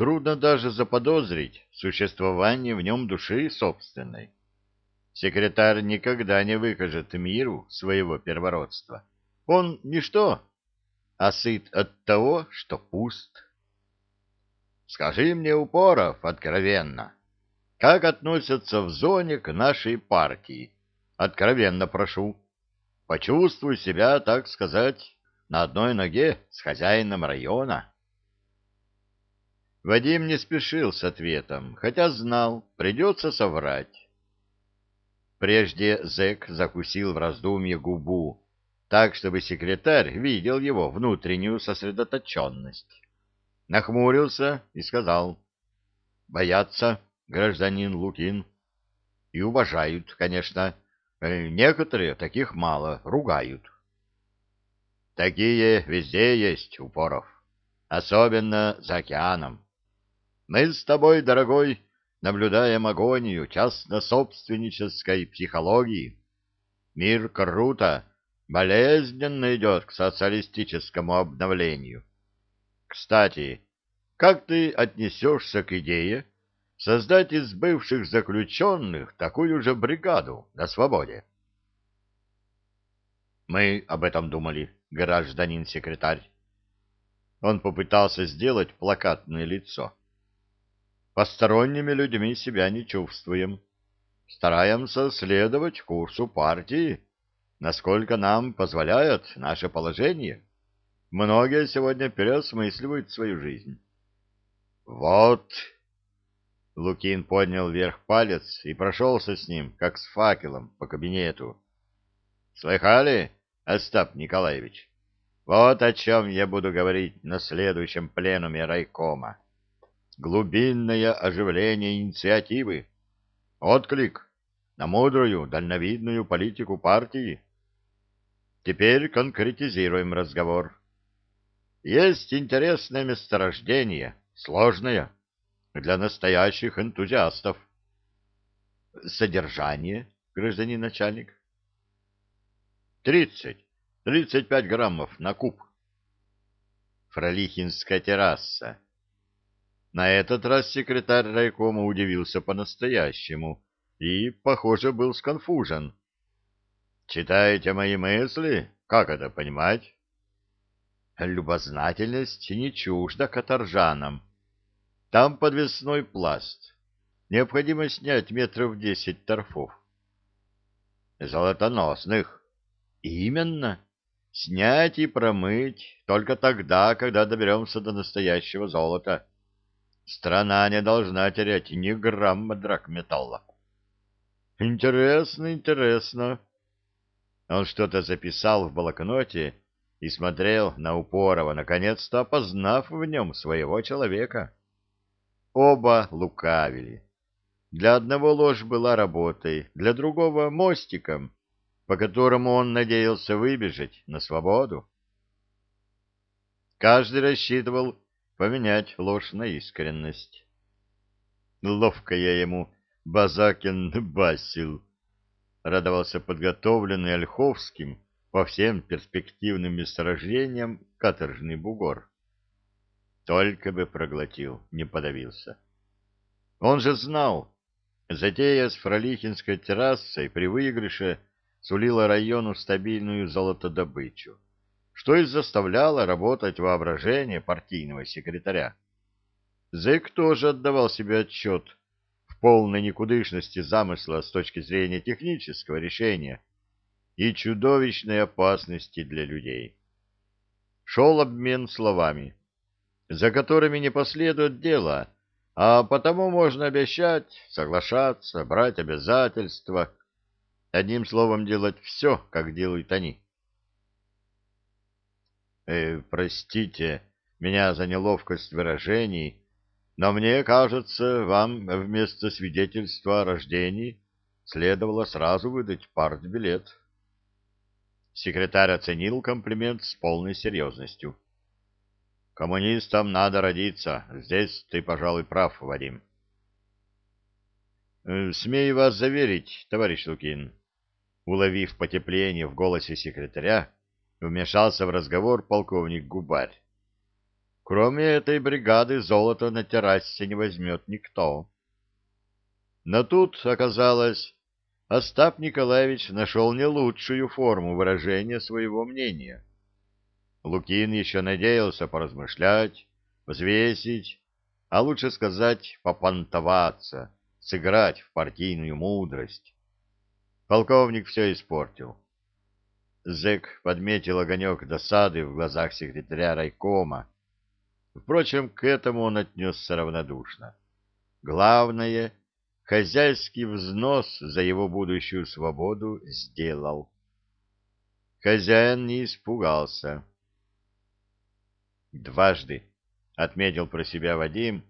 трудно даже заподозрить существование в нем души собственной. Секретарь никогда не выкажет миру своего первородства. Он ничто, а сыт от того, что пуст. Скажи мне, Упоров, откровенно, как относятся в зоне к нашей партии? Откровенно прошу. Почувствуй себя, так сказать, на одной ноге с хозяином района. Вадим не спешил с ответом, хотя знал, придется соврать. Прежде зэк закусил в раздумье губу, так, чтобы секретарь видел его внутреннюю сосредоточенность. Нахмурился и сказал, «Боятся, гражданин Лукин, и уважают, конечно. Э, некоторые, таких мало, ругают». «Такие везде есть, Упоров, особенно за океаном. Мы с тобой, дорогой, наблюдаем агонию частно-собственнической психологии. Мир круто, болезненно идет к социалистическому обновлению. Кстати, как ты отнесешься к идее создать из бывших заключенных такую же бригаду на свободе? Мы об этом думали, гражданин секретарь. Он попытался сделать плакатное лицо. Посторонними людьми себя не чувствуем. Стараемся следовать курсу партии насколько нам позволяет наше положение. Многие сегодня переосмысливают свою жизнь. Вот. Лукин поднял вверх палец и прошелся с ним, как с факелом, по кабинету. Слыхали, Остап Николаевич? Вот о чем я буду говорить на следующем пленуме райкома. Глубинное оживление инициативы. Отклик на мудрую, дальновидную политику партии. Теперь конкретизируем разговор. Есть интересное месторождение, сложное, для настоящих энтузиастов. Содержание, гражданин начальник? Тридцать, тридцать пять граммов на куб. Фролихинская терраса. На этот раз секретарь райкома удивился по-настоящему и, похоже, был сконфужен. Читаете мои мысли? Как это понимать? Любознательность не чужда каторжанам. Там подвесной пласт. Необходимо снять метров десять торфов. Золотоносных. Именно. Снять и промыть только тогда, когда доберемся до настоящего золота. Страна не должна терять ни грамма драгметалла. Интересно, интересно. Он что-то записал в блокноте и смотрел на Упорова, наконец-то опознав в нем своего человека. Оба лукавили. Для одного ложь была работой, для другого — мостиком, по которому он надеялся выбежать на свободу. Каждый рассчитывал поменять ложь на искренность. Ловко я ему Базакин басил радовался подготовленный Ольховским по всем перспективным месторождениям каторжный бугор. Только бы проглотил, не подавился. Он же знал, затея с Фролихинской террасой при выигрыше сулила району стабильную золотодобычу, что и заставляло работать воображение партийного секретаря. Зэк тоже отдавал себе отчет полной никудышности замысла с точки зрения технического решения и чудовищной опасности для людей. Шел обмен словами, за которыми не последует дело, а потому можно обещать, соглашаться, брать обязательства, одним словом делать все, как делают они. Э, простите меня за неловкость выражений, но мне кажется, вам вместо свидетельства о рождении следовало сразу выдать партбилет. Секретарь оценил комплимент с полной серьезностью. Коммунистам надо родиться. Здесь ты, пожалуй, прав, Вадим. Э, смею вас заверить, товарищ Лукин. Уловив потепление в голосе секретаря, вмешался в разговор полковник Губарь. Кроме этой бригады золото на террасе не возьмет никто. Но тут, оказалось, Остап Николаевич нашел не лучшую форму выражения своего мнения. Лукин еще надеялся поразмышлять, взвесить, а лучше сказать, попонтоваться, сыграть в партийную мудрость. Полковник все испортил. Зэк подметил огонек досады в глазах секретаря райкома. Впрочем, к этому он отнесся равнодушно. Главное, хозяйский взнос за его будущую свободу сделал. Хозяин не испугался. Дважды отметил про себя Вадим,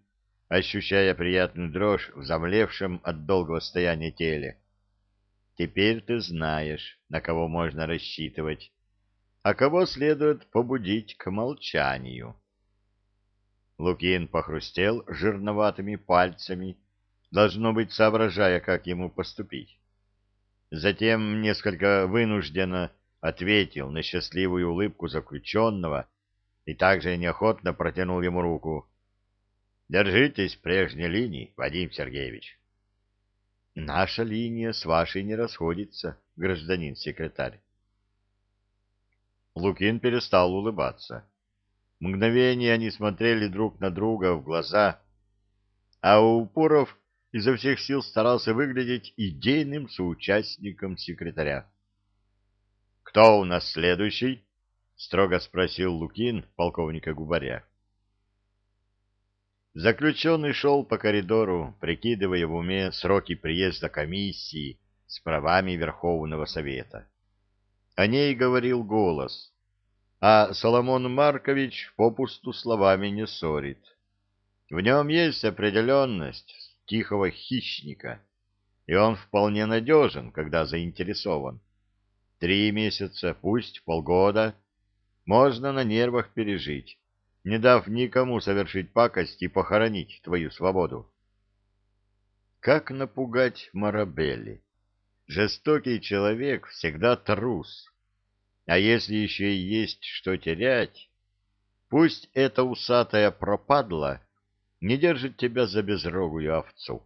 ощущая приятную дрожь в замлевшем от долгого стояния теле. Теперь ты знаешь, на кого можно рассчитывать, а кого следует побудить к молчанию. Лукин похрустел жирноватыми пальцами, должно быть, соображая, как ему поступить. Затем несколько вынужденно ответил на счастливую улыбку заключенного и также неохотно протянул ему руку. «Держитесь прежней линии, Вадим Сергеевич». Наша линия с вашей не расходится, гражданин секретарь. Лукин перестал улыбаться. Мгновение они смотрели друг на друга в глаза, а Упоров изо всех сил старался выглядеть идейным соучастником секретаря. «Кто у нас следующий?» — строго спросил Лукин полковника Губаря. Заключенный шел по коридору, прикидывая в уме сроки приезда комиссии с правами Верховного Совета. О ней говорил голос, а Соломон Маркович попусту словами не ссорит. В нем есть определенность тихого хищника, и он вполне надежен, когда заинтересован. Три месяца, пусть полгода, можно на нервах пережить не дав никому совершить пакость и похоронить твою свободу. Как напугать Марабелли? Жестокий человек всегда трус. А если еще и есть что терять, пусть эта усатая пропадла не держит тебя за безрогую овцу.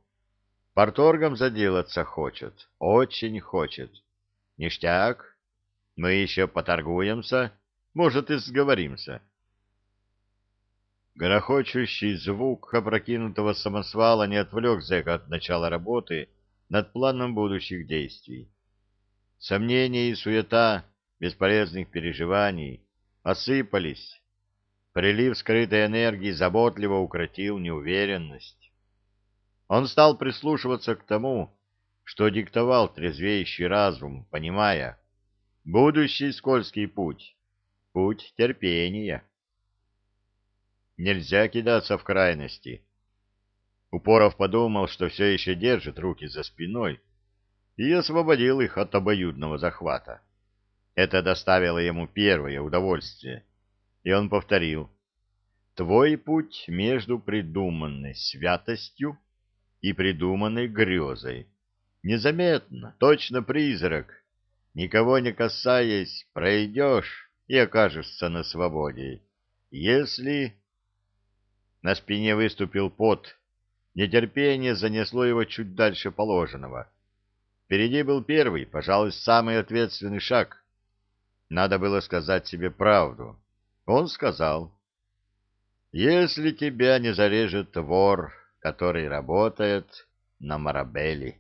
Порторгом заделаться хочет, очень хочет. Ништяк, мы еще поторгуемся, может, и сговоримся. Грохочущий звук опрокинутого самосвала не отвлек зэка от начала работы над планом будущих действий. Сомнения и суета бесполезных переживаний осыпались. Прилив скрытой энергии заботливо укротил неуверенность. Он стал прислушиваться к тому, что диктовал трезвеющий разум, понимая, будущий скользкий путь — путь терпения. Нельзя кидаться в крайности. Упоров подумал, что все еще держит руки за спиной, и освободил их от обоюдного захвата. Это доставило ему первое удовольствие, и он повторил. «Твой путь между придуманной святостью и придуманной грезой. Незаметно, точно призрак. Никого не касаясь, пройдешь и окажешься на свободе. Если...» На спине выступил пот. Нетерпение занесло его чуть дальше положенного. Впереди был первый, пожалуй, самый ответственный шаг. Надо было сказать себе правду. Он сказал, «Если тебя не зарежет вор, который работает на Марабелли».